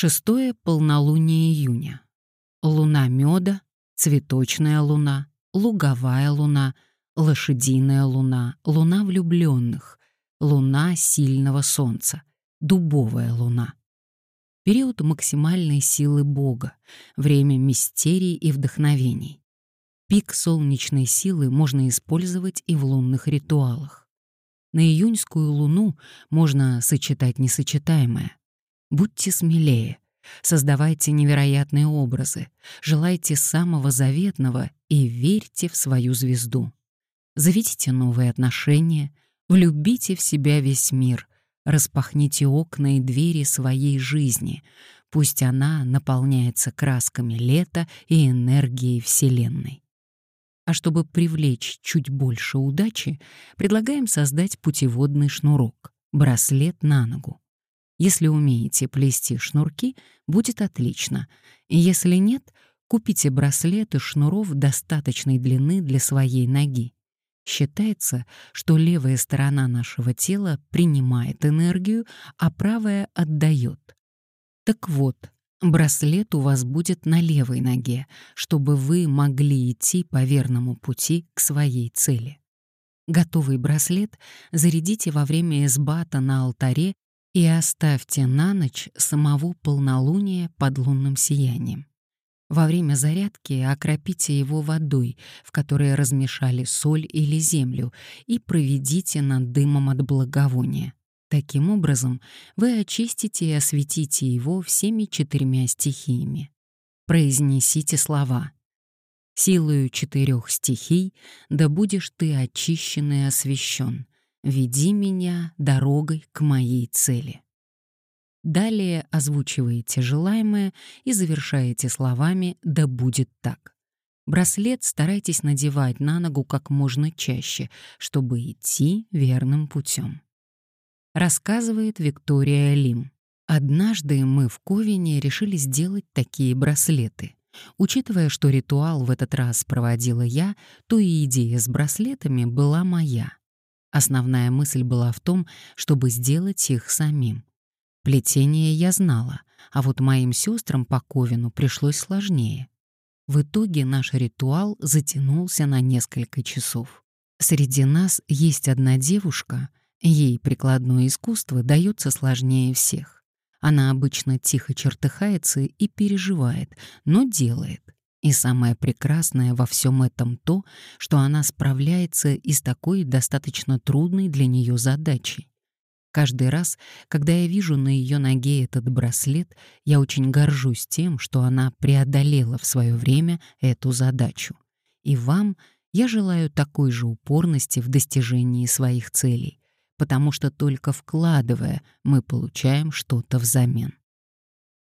Шестое полнолуние июня. Луна меда, цветочная луна, луговая луна, лошадиная луна, луна влюбленных, луна сильного солнца, дубовая луна. Период максимальной силы Бога, время мистерий и вдохновений. Пик солнечной силы можно использовать и в лунных ритуалах. На июньскую луну можно сочетать несочетаемое. Будьте смелее, создавайте невероятные образы, желайте самого заветного и верьте в свою звезду. Заведите новые отношения, влюбите в себя весь мир, распахните окна и двери своей жизни, пусть она наполняется красками лета и энергией Вселенной. А чтобы привлечь чуть больше удачи, предлагаем создать путеводный шнурок, браслет на ногу. Если умеете плести шнурки, будет отлично. Если нет, купите браслеты шнуров достаточной длины для своей ноги. Считается, что левая сторона нашего тела принимает энергию, а правая отдает. Так вот, браслет у вас будет на левой ноге, чтобы вы могли идти по верному пути к своей цели. Готовый браслет зарядите во время эсбата на алтаре и оставьте на ночь самого полнолуния под лунным сиянием. Во время зарядки окропите его водой, в которой размешали соль или землю, и проведите над дымом от благовония. Таким образом, вы очистите и осветите его всеми четырьмя стихиями. Произнесите слова «Силою четырех стихий да будешь ты очищен и освящен, Веди меня дорогой к моей цели. Далее озвучиваете желаемое и завершаете словами «да будет так». Браслет старайтесь надевать на ногу как можно чаще, чтобы идти верным путем. Рассказывает Виктория Лим. Однажды мы в Ковине решили сделать такие браслеты. Учитывая, что ритуал в этот раз проводила я, то и идея с браслетами была моя. Основная мысль была в том, чтобы сделать их самим. Плетение я знала, а вот моим сестрам по Ковину пришлось сложнее. В итоге наш ритуал затянулся на несколько часов. Среди нас есть одна девушка, ей прикладное искусство дается сложнее всех. Она обычно тихо чертыхается и переживает, но делает. И самое прекрасное во всем этом то, что она справляется и с такой достаточно трудной для нее задачей. Каждый раз, когда я вижу на ее ноге этот браслет, я очень горжусь тем, что она преодолела в свое время эту задачу. И вам я желаю такой же упорности в достижении своих целей, потому что только вкладывая мы получаем что-то взамен.